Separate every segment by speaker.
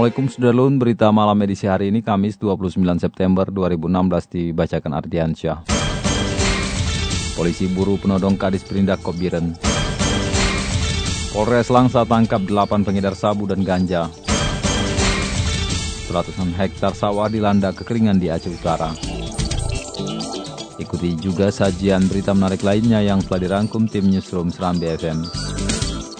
Speaker 1: Assalamualaikum Sudarlun, berita malam edisi hari ini Kamis 29 September 2016 dibacakan Ardiansyah. Polisi buru penodong Kadis Perindak Kobiren. Polres Langsa tangkap 8 pengedar sabu dan ganja. Seratusan hektar sawah dilanda kekeringan di Aceh Utara. Ikuti juga sajian berita menarik lainnya yang telah dirangkum tim Newsroom Serambi FM.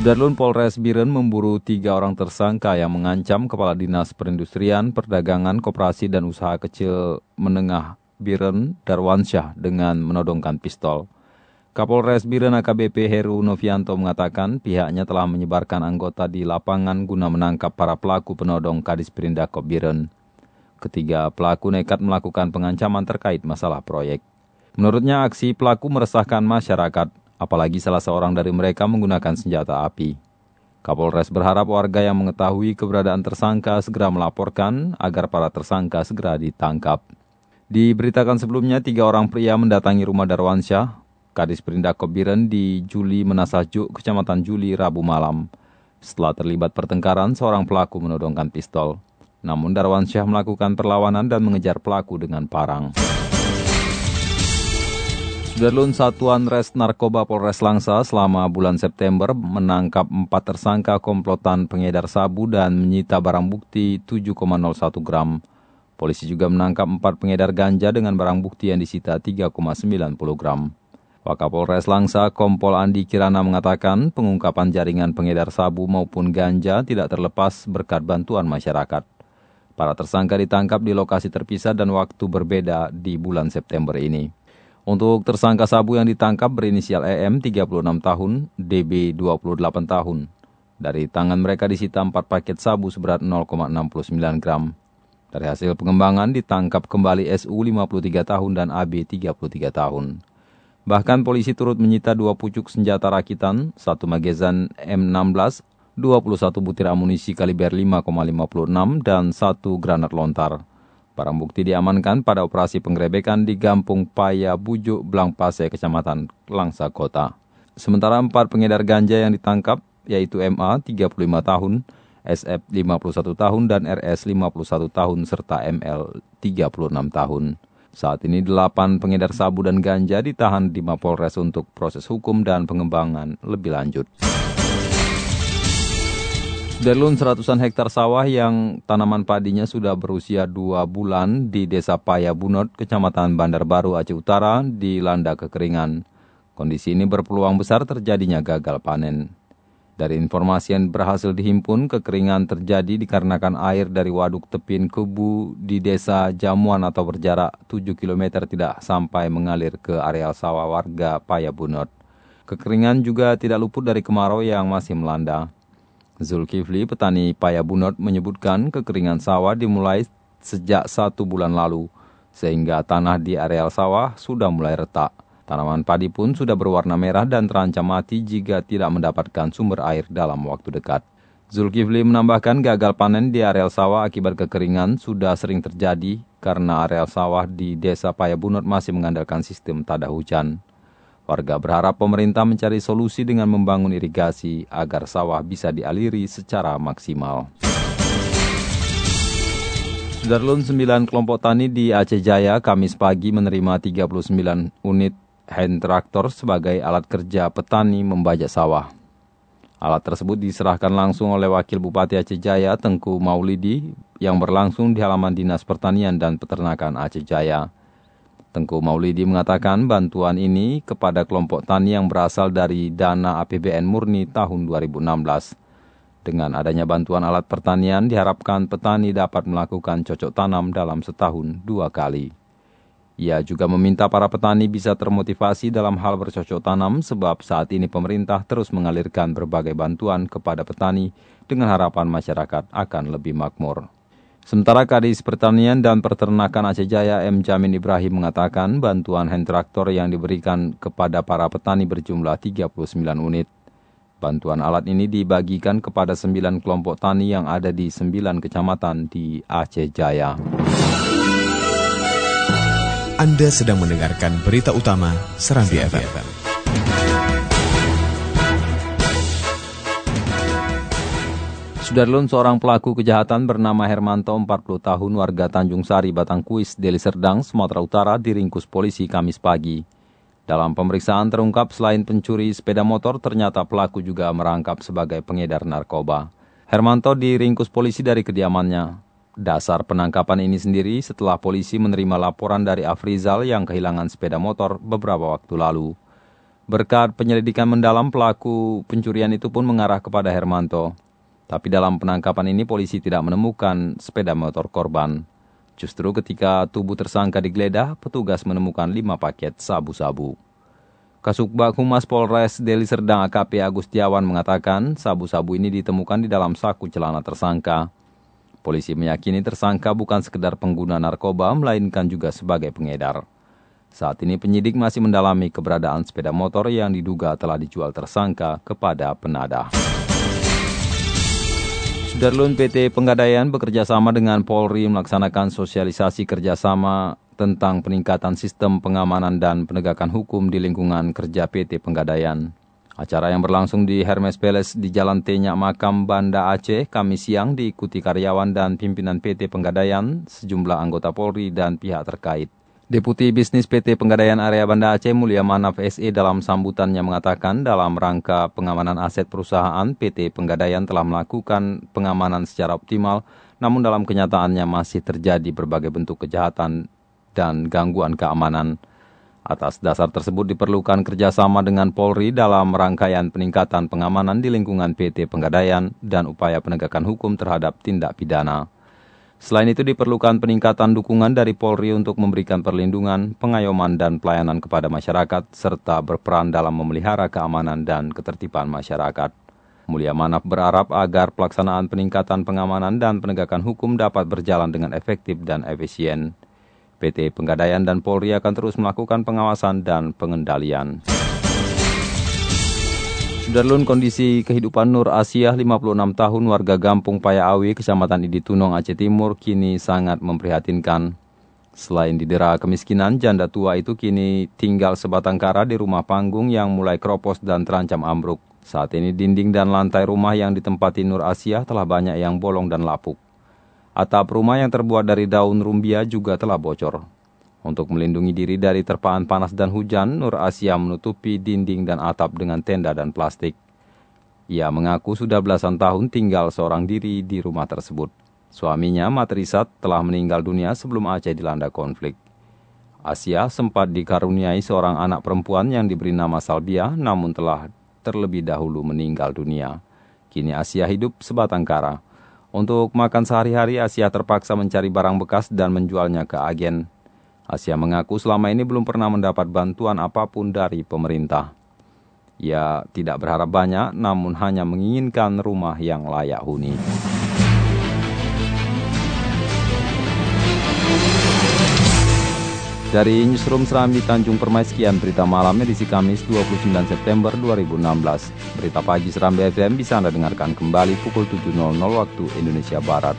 Speaker 1: Sudarlun Polres Biren memburu tiga orang tersangka yang mengancam Kepala Dinas Perindustrian, Perdagangan, Koperasi, dan Usaha Kecil Menengah Biren Darwansyah dengan menodongkan pistol. Kapolres Biren AKBP Heru Novianto mengatakan pihaknya telah menyebarkan anggota di lapangan guna menangkap para pelaku penodong Kadis Perindakop Biren. Ketiga pelaku nekat melakukan pengancaman terkait masalah proyek. Menurutnya aksi pelaku meresahkan masyarakat apalagi salah seorang dari mereka menggunakan senjata api. Kapolres berharap warga yang mengetahui keberadaan tersangka segera melaporkan agar para tersangka segera ditangkap. Diberitakan sebelumnya, tiga orang pria mendatangi rumah Darwansyah, Kadis Perindak Kobiren di Juli Menasajuk, Kecamatan Juli, Rabu malam. Setelah terlibat pertengkaran, seorang pelaku menodongkan pistol. Namun Darwansyah melakukan perlawanan dan mengejar pelaku dengan parang. Sudarlun Satuan Res Narkoba Polres Langsa selama bulan September menangkap empat tersangka komplotan pengedar sabu dan menyita barang bukti 7,01 gram. Polisi juga menangkap empat pengedar ganja dengan barang bukti yang disita 3,90 gram. Wakapolres Langsa Kompol Andi Kirana mengatakan pengungkapan jaringan pengedar sabu maupun ganja tidak terlepas berkat bantuan masyarakat. Para tersangka ditangkap di lokasi terpisah dan waktu berbeda di bulan September ini. Untuk tersangka sabu yang ditangkap berinisial EM 36 tahun, DB 28 tahun. Dari tangan mereka disita 4 paket sabu seberat 0,69 gram. Dari hasil pengembangan ditangkap kembali SU 53 tahun dan AB 33 tahun. Bahkan polisi turut menyita dua pucuk senjata rakitan, satu magazin M16, 21 butir amunisi kaliber 5,56 dan satu granat lontar. Barang bukti diamankan pada operasi penggerebekan di Gampung Paya Bujuk, Blangpase, Kecamatan Langsa Kota. Sementara empat pengedar ganja yang ditangkap, yaitu MA 35 tahun, SF 51 tahun, dan RS 51 tahun, serta ML 36 tahun. Saat ini delapan pengedar sabu dan ganja ditahan di Mapolres untuk proses hukum dan pengembangan lebih lanjut. Darlun seratusan hektar sawah yang tanaman padinya sudah berusia dua bulan di Desa Paya Bunot, Kecamatan Bandar Baru, Aceh Utara, dilanda kekeringan. Kondisi ini berpeluang besar terjadinya gagal panen. Dari informasi yang berhasil dihimpun, kekeringan terjadi dikarenakan air dari waduk tepin kubu di desa Jamuan atau berjarak 7 km tidak sampai mengalir ke areal sawah warga Paya Bunot. Kekeringan juga tidak luput dari kemarau yang masih melanda. Zulkifli, petani Paya Bunot, menyebutkan kekeringan sawah dimulai sejak satu bulan lalu, sehingga tanah di areal sawah sudah mulai retak. Tanaman padi pun sudah berwarna merah dan terancam mati jika tidak mendapatkan sumber air dalam waktu dekat. Zulkifli menambahkan gagal panen di areal sawah akibat kekeringan sudah sering terjadi karena areal sawah di desa Paya Bunot masih mengandalkan sistem tada hujan. Warga berharap pemerintah mencari solusi dengan membangun irigasi agar sawah bisa dialiri secara maksimal. Sudarlun 9 kelompok tani di Aceh Jaya Kamis pagi menerima 39 unit hand traktor sebagai alat kerja petani membajak sawah. Alat tersebut diserahkan langsung oleh Wakil Bupati Aceh Jaya Tengku Maulidi yang berlangsung di halaman Dinas Pertanian dan Peternakan Aceh Jaya. Tengku Maulidi mengatakan bantuan ini kepada kelompok tani yang berasal dari dana APBN murni tahun 2016. Dengan adanya bantuan alat pertanian, diharapkan petani dapat melakukan cocok tanam dalam setahun dua kali. Ia juga meminta para petani bisa termotivasi dalam hal bercocok tanam sebab saat ini pemerintah terus mengalirkan berbagai bantuan kepada petani dengan harapan masyarakat akan lebih makmur. Sementara Kadis Pertanian dan Peternakan Aceh Jaya M. Jamin Ibrahim mengatakan bantuan hand traktor yang diberikan kepada para petani berjumlah 39 unit. Bantuan alat ini dibagikan kepada 9 kelompok tani yang ada di 9 kecamatan di Aceh Jaya.
Speaker 2: Anda sedang mendengarkan berita utama Serambi FM.
Speaker 1: Sudarlun seorang pelaku kejahatan bernama Hermanto 40 tahun warga Tanjung Sari, Batangkuis, Deli Serdang, Sumatera Utara diringkus polisi Kamis pagi. Dalam pemeriksaan terungkap selain pencuri sepeda motor ternyata pelaku juga merangkap sebagai pengedar narkoba. Hermanto diringkus polisi dari kediamannya. Dasar penangkapan ini sendiri setelah polisi menerima laporan dari Afrizal yang kehilangan sepeda motor beberapa waktu lalu. Berkat penyelidikan mendalam pelaku pencurian itu pun mengarah kepada Hermanto. Tapi dalam penangkapan ini polisi tidak menemukan sepeda motor korban. Justru ketika tubuh tersangka digeledah, petugas menemukan lima paket sabu-sabu. Kasubag Humas Polres Deli Serdang AKP Agustiawan mengatakan sabu-sabu ini ditemukan di dalam saku celana tersangka. Polisi meyakini tersangka bukan sekedar pengguna narkoba, melainkan juga sebagai pengedar. Saat ini penyidik masih mendalami keberadaan sepeda motor yang diduga telah dijual tersangka kepada penadah. Darlun PT Penggadaian bekerja sama dengan Polri melaksanakan sosialisasi kerjasama tentang peningkatan sistem pengamanan dan penegakan hukum di lingkungan kerja PT Penggadaian. Acara yang berlangsung di Hermes Palace di Jalan Tenyak Makam Banda Aceh, kami siang diikuti karyawan dan pimpinan PT Penggadaian, sejumlah anggota Polri dan pihak terkait. Deputi Bisnis PT Penggadaian Area Banda Aceh Mulia Manaf SE dalam sambutannya mengatakan dalam rangka pengamanan aset perusahaan, PT Penggadaian telah melakukan pengamanan secara optimal, namun dalam kenyataannya masih terjadi berbagai bentuk kejahatan dan gangguan keamanan. Atas dasar tersebut diperlukan kerjasama dengan Polri dalam rangkaian peningkatan pengamanan di lingkungan PT Penggadaian dan upaya penegakan hukum terhadap tindak pidana. Selain itu diperlukan peningkatan dukungan dari Polri untuk memberikan perlindungan, pengayoman dan pelayanan kepada masyarakat, serta berperan dalam memelihara keamanan dan ketertiban masyarakat. Mulia Manaf berharap agar pelaksanaan peningkatan pengamanan dan penegakan hukum dapat berjalan dengan efektif dan efisien. PT Penggadaian dan Polri akan terus melakukan pengawasan dan pengendalian. Darlun kondisi kehidupan Nur Asia 56 tahun warga Gampung Payaawi, Kecamatan Iditunong, Aceh Timur kini sangat memprihatinkan. Selain didera kemiskinan, janda tua itu kini tinggal sebatang kara di rumah panggung yang mulai keropos dan terancam ambruk. Saat ini dinding dan lantai rumah yang ditempati Nur Asia telah banyak yang bolong dan lapuk. Atap rumah yang terbuat dari daun rumbia juga telah bocor. Untuk melindungi diri dari terpaan panas dan hujan, Nur Asia menutupi dinding dan atap dengan tenda dan plastik. Ia mengaku sudah belasan tahun tinggal seorang diri di rumah tersebut. Suaminya, Matrisat, telah meninggal dunia sebelum Aceh dilanda konflik. Asia sempat dikaruniai seorang anak perempuan yang diberi nama Salbia, namun telah terlebih dahulu meninggal dunia. Kini Asia hidup sebatang kara. Untuk makan sehari-hari, Asia terpaksa mencari barang bekas dan menjualnya ke agen. Asia mengaku selama ini belum pernah mendapat bantuan apa pun dari pemerintah. Ia tidak berharap banyak, namun hanya menginginkan rumah yang layak huni. Dari Newsroom Serambi Tanjung Permai, sekian berita malam edisi Kamis 29 September 2016. Berita pagi Serambi FM bisa Anda dengarkan kembali pukul 7.00 waktu Indonesia Barat.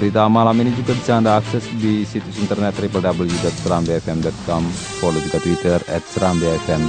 Speaker 1: Berita malam ini juga bisa Anda akses di situs internet www.serambfm.com. Follow juga Twitter at serambfm.